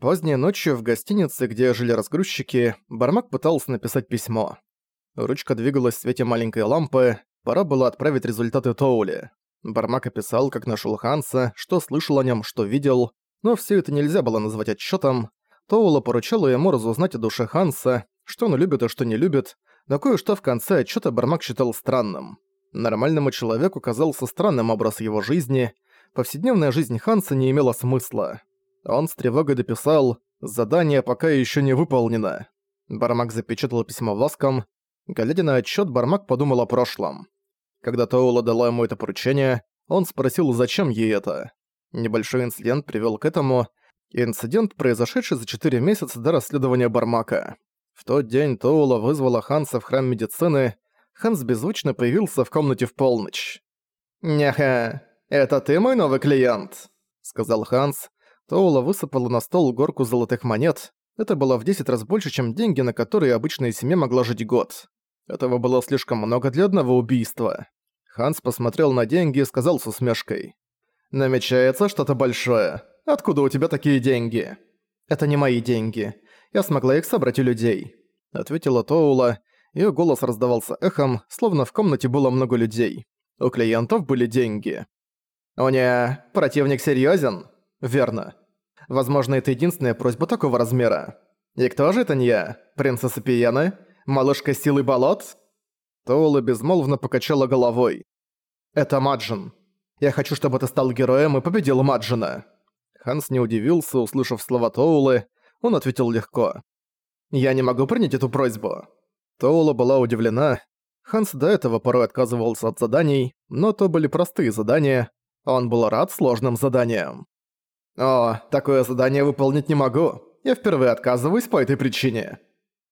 Поздней ночью в гостинице, где жили разгрузчики, Бармак пытался написать письмо. Ручка двигалась в свете маленькой лампы, пора было отправить результаты Тоули. Бармак описал, как нашел Ханса, что слышал о нем, что видел, но все это нельзя было назвать отчетом. Тоула поручала ему разузнать о душе Ханса, что он любит и что не любит, но кое-что в конце отчета Бармак считал странным. Нормальному человеку казался странным образ его жизни, повседневная жизнь Ханса не имела смысла. Он с тревогой дописал «Задание пока еще не выполнено». Бармак запечатал письмо воском. Глядя на отчет, Бармак подумал о прошлом. Когда Тоула дала ему это поручение, он спросил, зачем ей это. Небольшой инцидент привел к этому, инцидент, произошедший за 4 месяца до расследования Бармака. В тот день Тоула вызвала Ханса в храм медицины, Ханс беззвучно появился в комнате в полночь. «Няха, это ты мой новый клиент?» — сказал Ханс. Тоула высыпала на стол горку золотых монет. Это было в 10 раз больше, чем деньги, на которые обычная семья могла жить год. Этого было слишком много для одного убийства. Ханс посмотрел на деньги и сказал с усмешкой. «Намечается что-то большое. Откуда у тебя такие деньги?» «Это не мои деньги. Я смогла их собрать у людей», — ответила Тоула. Её голос раздавался эхом, словно в комнате было много людей. У клиентов были деньги. «О не, противник серьёзен?» «Верно. Возможно, это единственная просьба такого размера. И кто же это не я? Принцесса Пиены? Малышка силы болот?» Тоула безмолвно покачала головой. «Это Маджин. Я хочу, чтобы ты стал героем и победил Маджина». Ханс не удивился, услышав слова Тоулы. Он ответил легко. «Я не могу принять эту просьбу». Тоула была удивлена. Ханс до этого порой отказывался от заданий, но то были простые задания. Он был рад сложным заданиям. «О, такое задание выполнить не могу. Я впервые отказываюсь по этой причине».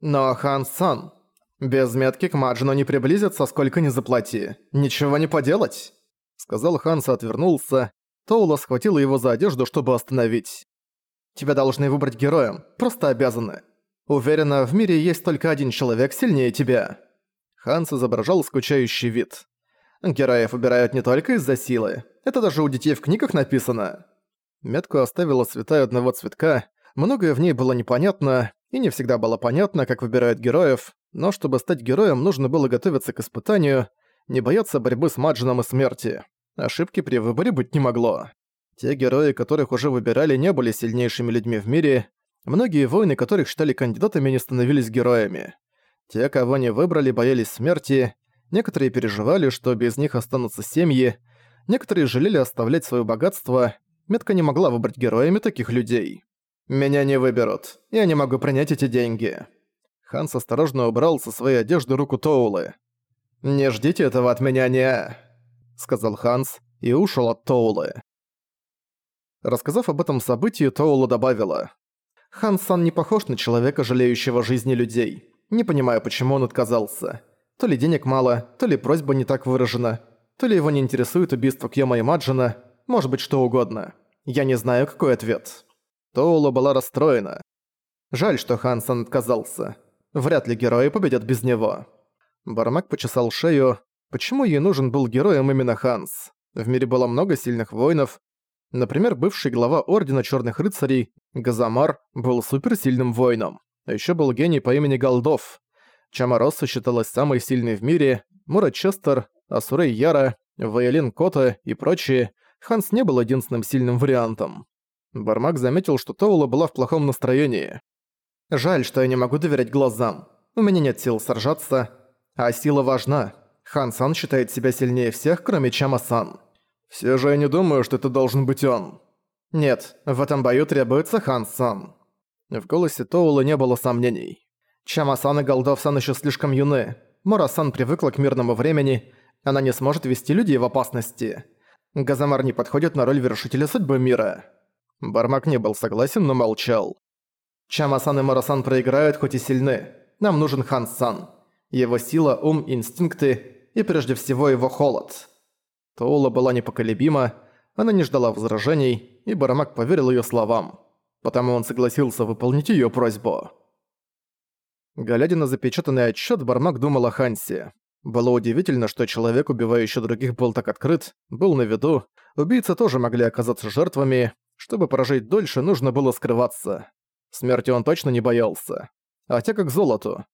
«Но, Ханс-сан, без метки к Маджину не приблизиться, сколько ни заплати. Ничего не поделать», — сказал Ханс и отвернулся. Тоула схватила его за одежду, чтобы остановить. «Тебя должны выбрать героем, просто обязаны. Уверена, в мире есть только один человек сильнее тебя». Ханс изображал скучающий вид. «Героев выбирают не только из-за силы. Это даже у детей в книгах написано». Метку оставила святая одного цветка. Многое в ней было непонятно, и не всегда было понятно, как выбирают героев, но чтобы стать героем, нужно было готовиться к испытанию, не бояться борьбы с Маджином и смерти. Ошибки при выборе быть не могло. Те герои, которых уже выбирали, не были сильнейшими людьми в мире. Многие воины, которых считали кандидатами, не становились героями. Те, кого не выбрали, боялись смерти. Некоторые переживали, что без них останутся семьи. Некоторые жалели оставлять свое богатство. Метка не могла выбрать героями таких людей. «Меня не выберут. Я не могу принять эти деньги». Ханс осторожно убрал со своей одежды руку Тоулы. «Не ждите этого от меня, не...» — сказал Ханс и ушел от Тоулы. Рассказав об этом событии, Тоула добавила. «Хансан не похож на человека, жалеющего жизни людей. Не понимаю, почему он отказался. То ли денег мало, то ли просьба не так выражена, то ли его не интересует убийство Кьёма и Маджина, может быть что угодно. Я не знаю, какой ответ». Тоула была расстроена. Жаль, что Хансан отказался. Вряд ли герои победят без него. Бармак почесал шею. Почему ей нужен был героем именно Ханс? В мире было много сильных воинов, Например, бывший глава Ордена Черных Рыцарей, Газамар, был суперсильным воином. А ещё был гений по имени Голдов. Чамаросса считалась самой сильной в мире, Мура Честер, Асурей Яра, Ваялин Кота и прочие, Ханс не был единственным сильным вариантом. Бармак заметил, что Тоула была в плохом настроении. «Жаль, что я не могу доверять глазам. У меня нет сил сражаться. А сила важна. Хан-сан считает себя сильнее всех, кроме Чама-сан. «Все же я не думаю, что это должен быть он». «Нет, в этом бою требуется Хан-сан». В голосе Тоула не было сомнений. Чама-сан и Голдов-сан еще слишком юны. Мора-сан привыкла к мирному времени, она не сможет вести людей в опасности. Газамар не подходит на роль вершителя судьбы мира. Бармак не был согласен, но молчал. Чама-сан и Мора-сан проиграют, хоть и сильны. Нам нужен Хан-сан. Его сила, ум, инстинкты и прежде всего его холод. Тоола была непоколебима, она не ждала возражений, и Барамак поверил её словам. Потому он согласился выполнить её просьбу. Глядя на запечатанный отчёт, Бармак думал о Хансе. Было удивительно, что человек, убивающий других, был так открыт, был на виду. Убийцы тоже могли оказаться жертвами. Чтобы прожить дольше, нужно было скрываться. Смерти он точно не боялся. Хотя как золоту.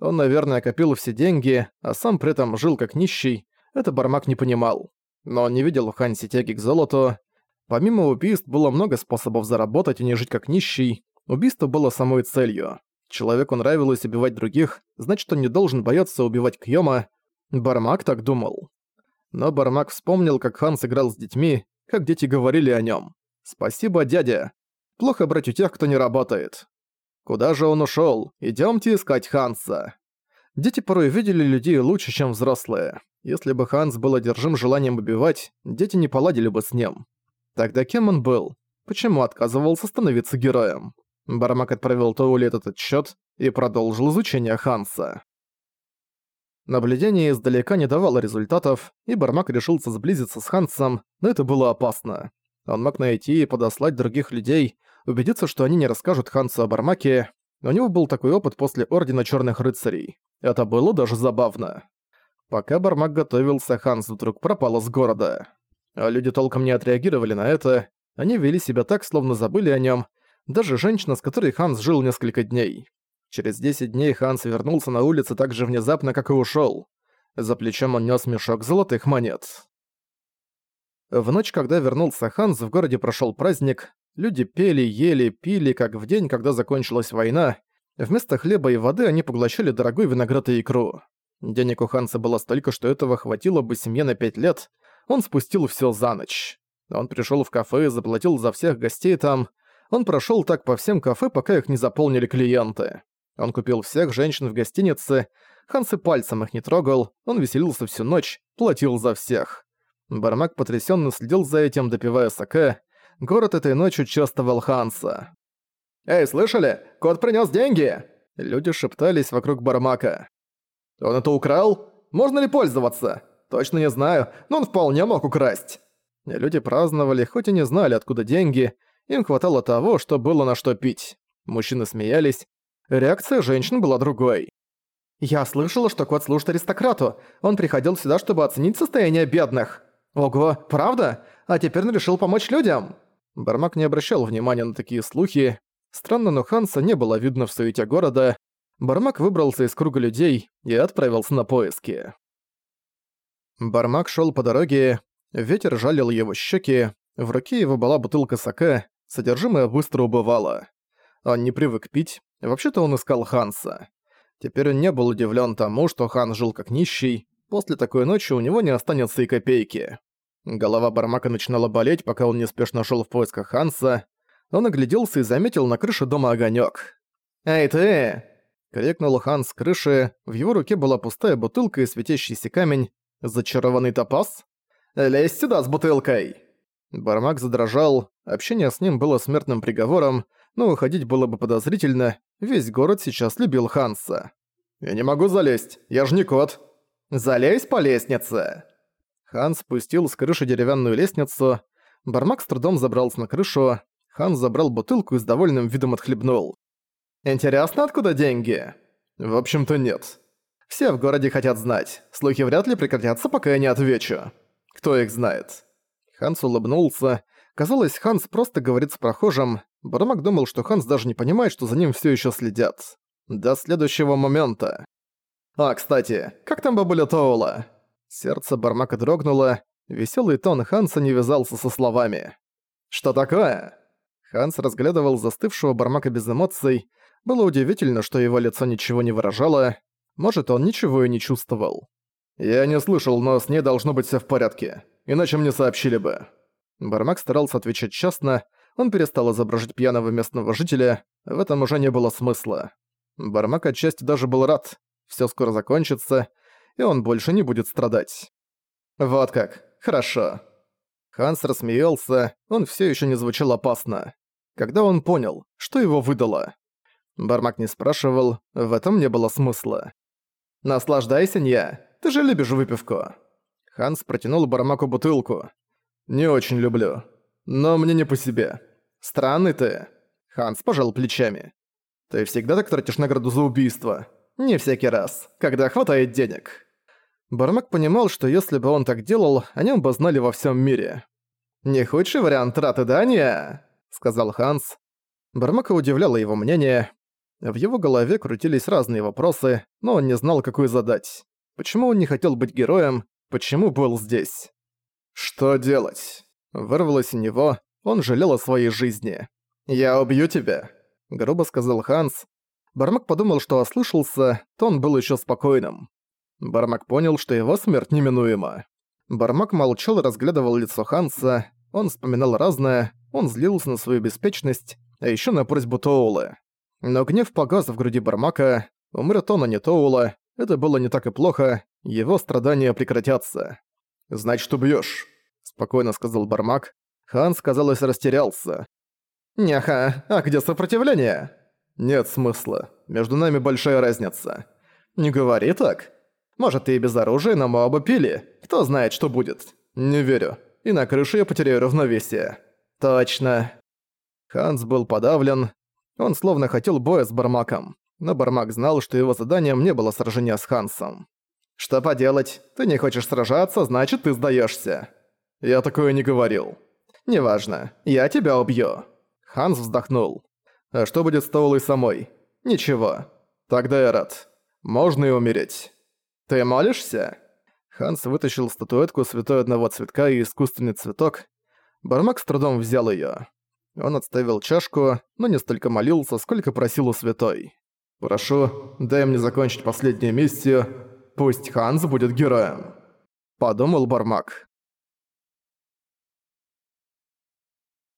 Он, наверное, копил все деньги, а сам при этом жил как нищий. Это Бармак не понимал. Но он не видел в Хансе тяги к золоту. Помимо убийств было много способов заработать и не жить как нищий. Убийство было самой целью. Человеку нравилось убивать других, значит, он не должен бояться убивать Кьёма. Бармак так думал. Но Бармак вспомнил, как Хан сыграл с детьми, как дети говорили о нем. «Спасибо, дядя. Плохо брать у тех, кто не работает. Куда же он ушел? Идемте искать Ханса». Дети порой видели людей лучше, чем взрослые. Если бы Ханс был одержим желанием убивать, дети не поладили бы с ним. Тогда кем он был? Почему отказывался становиться героем? Бармак отправил Тоули этот отчет и продолжил изучение Ханса. Наблюдение издалека не давало результатов, и Бармак решился сблизиться с Хансом, но это было опасно. Он мог найти и подослать других людей, убедиться, что они не расскажут Хансу о Бармаке. У него был такой опыт после Ордена Черных Рыцарей. Это было даже забавно. Пока Бармак готовился, Ханс вдруг пропал из города. А люди толком не отреагировали на это, они вели себя так, словно забыли о нем. даже женщина, с которой Ханс жил несколько дней. Через 10 дней Ханс вернулся на улицы так же внезапно, как и ушёл. За плечом он нёс мешок золотых монет. В ночь, когда вернулся Ханс, в городе прошёл праздник. Люди пели, ели, пили, как в день, когда закончилась война. Вместо хлеба и воды они поглощали дорогой виноград и икру. Денег у Ханса было столько, что этого хватило бы семье на пять лет. Он спустил всё за ночь. Он пришёл в кафе и заплатил за всех гостей там. Он прошёл так по всем кафе, пока их не заполнили клиенты. Он купил всех женщин в гостинице, Ханс и пальцем их не трогал, он веселился всю ночь, платил за всех. Бармак потрясенно следил за этим, допивая саке. Город этой ночью чествовал Ханса. «Эй, слышали? Кот принес деньги!» Люди шептались вокруг Бармака. «Он это украл? Можно ли пользоваться? Точно не знаю, но он вполне мог украсть». Люди праздновали, хоть и не знали, откуда деньги. Им хватало того, что было на что пить. Мужчины смеялись, Реакция женщин была другой. «Я слышала, что кот служит аристократу. Он приходил сюда, чтобы оценить состояние бедных. Ого, правда? А теперь он решил помочь людям?» Бармак не обращал внимания на такие слухи. Странно, но Ханса не было видно в суете города. Бармак выбрался из круга людей и отправился на поиски. Бармак шел по дороге, ветер жалил его щеки, в руке его была бутылка саке, содержимое быстро убывало. Он не привык пить, Вообще-то он искал Ханса. Теперь он не был удивлен тому, что Хан жил как нищий. После такой ночи у него не останется и копейки. Голова Бармака начинала болеть, пока он неспешно шел в поисках Ханса. Он огляделся и заметил на крыше дома огонек. «Эй, ты!» — крикнул Хан с крыши. В его руке была пустая бутылка и светящийся камень. «Зачарованный топаз?» «Лезь сюда с бутылкой!» Бармак задрожал. Общение с ним было смертным приговором, но уходить было бы подозрительно, весь город сейчас любил Ханса. «Я не могу залезть, я ж не кот!» «Залезь по лестнице!» Ханс спустил с крыши деревянную лестницу, Бармак с трудом забрался на крышу, Ханс забрал бутылку и с довольным видом отхлебнул. «Интересно, откуда деньги?» «В общем-то, нет. Все в городе хотят знать. Слухи вряд ли прекратятся, пока я не отвечу. Кто их знает?» Ханс улыбнулся. Казалось, Ханс просто говорит с прохожим, Бармак думал, что Ханс даже не понимает, что за ним все еще следят. До следующего момента. «А, кстати, как там бабуля Тоула?» Сердце Бармака дрогнуло, веселый тон Ханса не вязался со словами. «Что такое?» Ханс разглядывал застывшего Бармака без эмоций. Было удивительно, что его лицо ничего не выражало. Может, он ничего и не чувствовал. «Я не слышал, но с ней должно быть все в порядке. Иначе мне сообщили бы». Бармак старался отвечать честно, он перестал изображать пьяного местного жителя, в этом уже не было смысла. Бармак отчасти даже был рад, все скоро закончится, и он больше не будет страдать. «Вот как, хорошо». Ханс рассмеялся, он все еще не звучал опасно. Когда он понял, что его выдало. Бармак не спрашивал, в этом не было смысла. «Наслаждайся, Нья, ты же любишь выпивку». Ханс протянул Бармаку бутылку. «Не очень люблю, но мне не по себе. «Странный ты». Ханс пожал плечами. «Ты всегда так тратишь награду за убийство?» «Не всякий раз, когда хватает денег». Бармак понимал, что если бы он так делал, о нем бы знали во всем мире. «Не худший вариант траты, да, не?» — сказал Ханс. Бармака удивляло его мнение. В его голове крутились разные вопросы, но он не знал, какую задать. Почему он не хотел быть героем? Почему был здесь? «Что делать?» Вырвалось у него, он жалел о своей жизни. «Я убью тебя», — грубо сказал Ханс. Бармак подумал, что ослышался, то он был еще спокойным. Бармак понял, что его смерть неминуема. Бармак молчал и разглядывал лицо Ханса, он вспоминал разное, он злился на свою беспечность, а еще на просьбу Тоулы. Но гнев погас в груди Бармака, умрет он, а не Тоула, это было не так и плохо, его страдания прекратятся. «Значит, убьёшь», — спокойно сказал Бармак. Ханс, казалось, растерялся. «Няха, а где сопротивление?» «Нет смысла. Между нами большая разница». «Не говори так. Может, ты и без оружия, но мы оба пили. Кто знает, что будет?» «Не верю. И на крыше я потеряю равновесие». «Точно». Ханс был подавлен. Он словно хотел боя с Бармаком. Но Бармак знал, что его заданием не было сражения с Хансом. «Что поделать? Ты не хочешь сражаться, значит, ты сдаешься. «Я такое не говорил». «Неважно. Я тебя убью». Ханс вздохнул. «А что будет с Тоулой самой?» «Ничего. Тогда я рад. Можно и умереть». «Ты молишься?» Ханс вытащил статуэтку святой одного цветка и искусственный цветок. Бармак с трудом взял её. Он отставил чашку, но не столько молился, сколько просил у святой. «Прошу, дай мне закончить последнюю миссию. Пусть Ханс будет героем», — подумал Бармак.